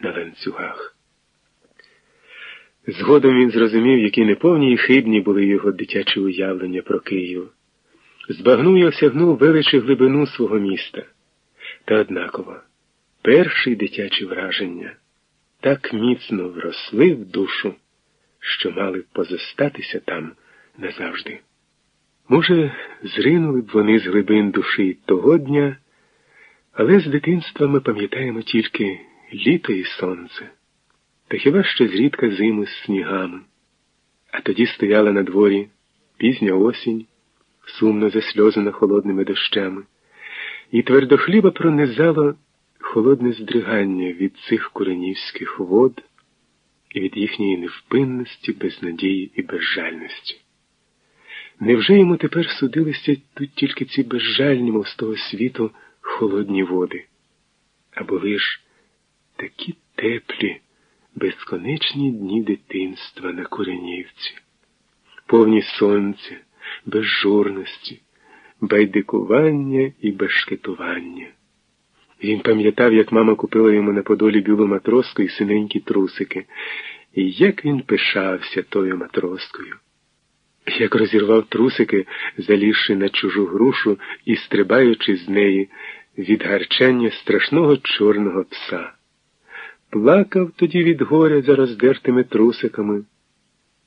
на ланцюгах. Згодом він зрозумів, які неповні і хибні були його дитячі уявлення про Київ. Збагнув і осягнув величі глибину свого міста. Та однаково, перші дитячі враження так міцно вросли в душу, що мали б позостатися там назавжди. Може, зринули б вони з глибин душі того дня, але з дитинства ми пам'ятаємо тільки літо і сонце, та хіба що зрідка зиму з снігами. А тоді стояла на дворі пізня осінь, сумно засльозана холодними дощами, і твердохліба пронизало холодне здригання від цих куренівських вод і від їхньої невпинності, безнадії і безжальності. Невже йому тепер судилися тут тільки ці безжальні, мов з того світу, холодні води? А були ж такі теплі, безконечні дні дитинства на Куренівці, повні сонця, безжурності, байдикування і бешкетування. Він пам'ятав, як мама купила йому на подолі білу матроску і синенькі трусики, і як він пишався тою матроскою. Як розірвав трусики, залізши на чужу грушу і стрибаючи з неї від гарчання страшного чорного пса. Плакав тоді від горя за роздертими трусиками,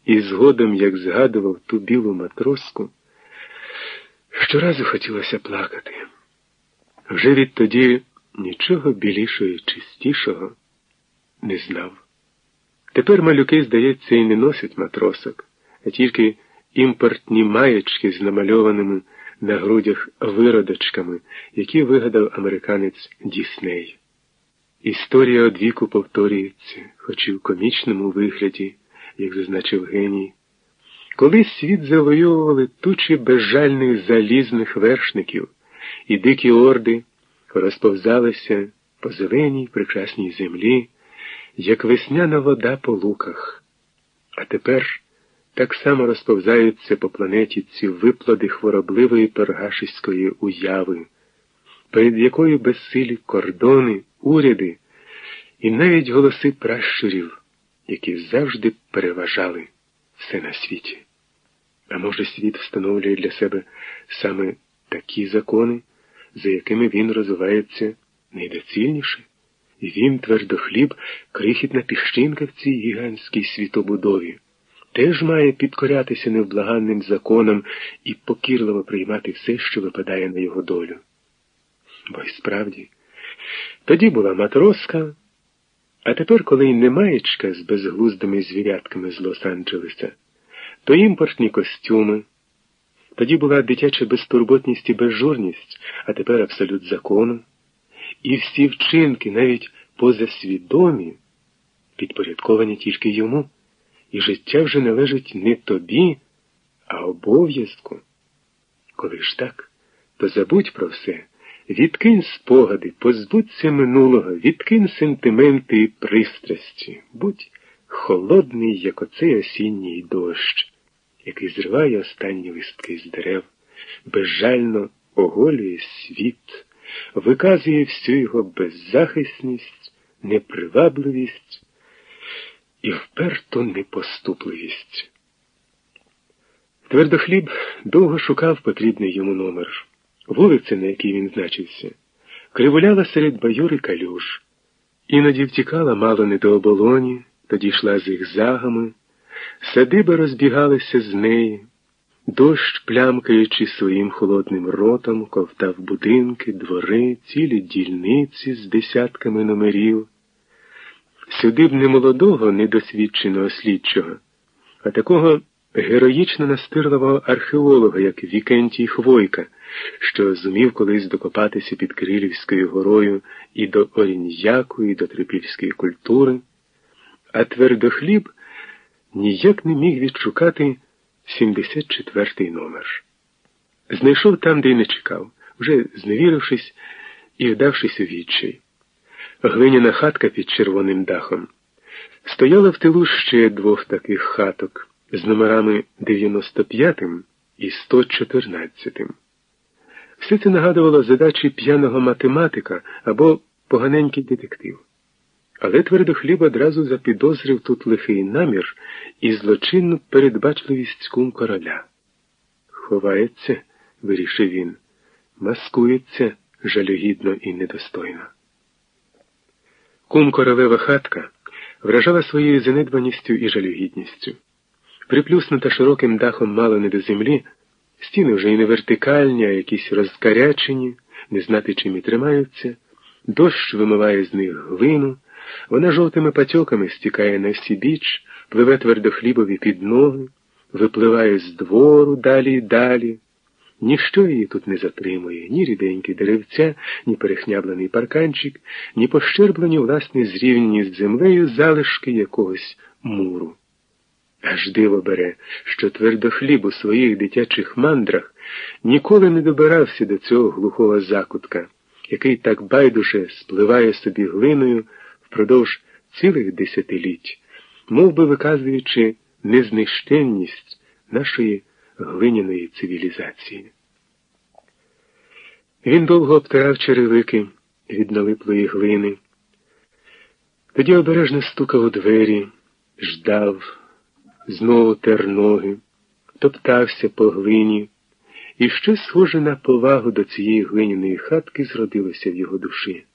і згодом, як згадував ту білу матроску, щоразу хотілося плакати. Вже відтоді нічого білішого і чистішого не знав. Тепер малюки, здається, і не носять матросок, а тільки імпортні маєчки з намальованими на грудях виродочками, які вигадав американець Дісней. Історія одвіку повторюється, хоч і в комічному вигляді, як зазначив геній. Колись світ завоювали тучі безжальних залізних вершників, і дикі орди розповзалися по зеленій прекрасній землі, як весняна вода по луках. А тепер так само розповзаються по планеті ці виплоди хворобливої торгашиської уяви, перед якою безсилі кордони, уряди і навіть голоси пращурів, які завжди переважали все на світі. А може, світ встановлює для себе саме такі закони, за якими він розвивається найдоцільніше, і він твердохліб, крихітна піщинка в цій гігантській світобудові теж має підкорятися невблаганним законам і покірливо приймати все, що випадає на його долю. Бо й справді, тоді була матроска, а тепер, коли й немаєчка з безглуздими звірятками з Лос-Анджелеса, то імпортні костюми. Тоді була дитяча безтурботність і безжурність, а тепер абсолют закону. І всі вчинки, навіть позасвідомі, підпорядковані тільки йому і життя вже належить не тобі, а обов'язку. Коли ж так, то забудь про все, відкинь спогади, позбудься минулого, відкинь сентименти і пристрасті, будь холодний, як оцей осінній дощ, який зриває останні листки з дерев, безжально оголює світ, виказує всю його беззахисність, непривабливість і вперту непоступливість. Твердохліб довго шукав потрібний йому номер. Вулиця, на якій він значився, кривуляла серед баюри калюж, іноді втікала мало не до оболоні, тоді йшла зигзагами, садиби розбігалися з неї, дощ, плямкаючи своїм холодним ротом, ковтав будинки, двори, цілі дільниці з десятками номерів. Сюди б не молодого, недосвідченого слідчого, а такого героїчно настирливого археолога, як Вікентій Хвойка, що зумів колись докопатися під Кирилівською горою і до Оріньяку, і до трипільської культури, а твердохліб ніяк не міг відшукати 74-й номер. Знайшов там, де й не чекав, вже зневірившись і вдавшись у відчай. Глиняна хатка під червоним дахом. Стояла в тилу ще двох таких хаток з номерами 95 і 114. Все це нагадувало задачі п'яного математика або поганенький детектив. Але твердохліб одразу запідозрив тут лихий намір і злочинну передбачливість кум короля. Ховається, вирішив він, маскується жалюгідно і недостойно. Кум королева хатка вражала своєю занедбаністю і жалюгідністю. Приплюснута широким дахом мало не до землі, стіни вже і не вертикальні, а якісь розкарячені, не знати чим і тримаються, дощ вимиває з них глину, вона жовтими патьоками стікає на всі біч, пливе твердохлібові під ноги, випливає з двору далі й далі. Ніщо її тут не затримує, ні ріденькі деревця, ні перехняблений парканчик, ні пощерблені власне зрівняні з землею залишки якогось муру. Аж диво бере, що твердохліб у своїх дитячих мандрах ніколи не добирався до цього глухого закутка, який так байдуже спливає собі глиною впродовж цілих десятиліть, мов би виказуючи незнищенність нашої глиняної цивілізації. Він довго обтирав черевики від налиплої глини, тоді обережно стукав у двері, ждав, знову тер ноги, топтався по глині, і щось схоже на повагу до цієї глиняної хатки зродилося в його душі,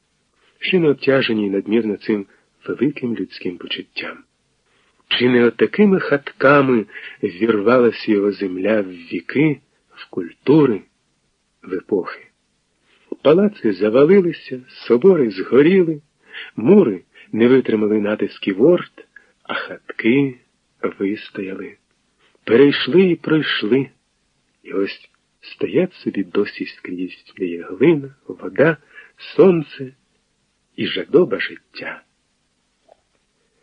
ще не обтяженій надмірно цим великим людським почуттям. Чи не отакими хатками вірвалася його земля в віки, в культури, в епохи? Палаци завалилися, собори згоріли, мури не витримали натиски ворд, а хатки вистояли, перейшли і пройшли, і ось стоять собі досі скрізь, є глина, вода, сонце і жадоба життя.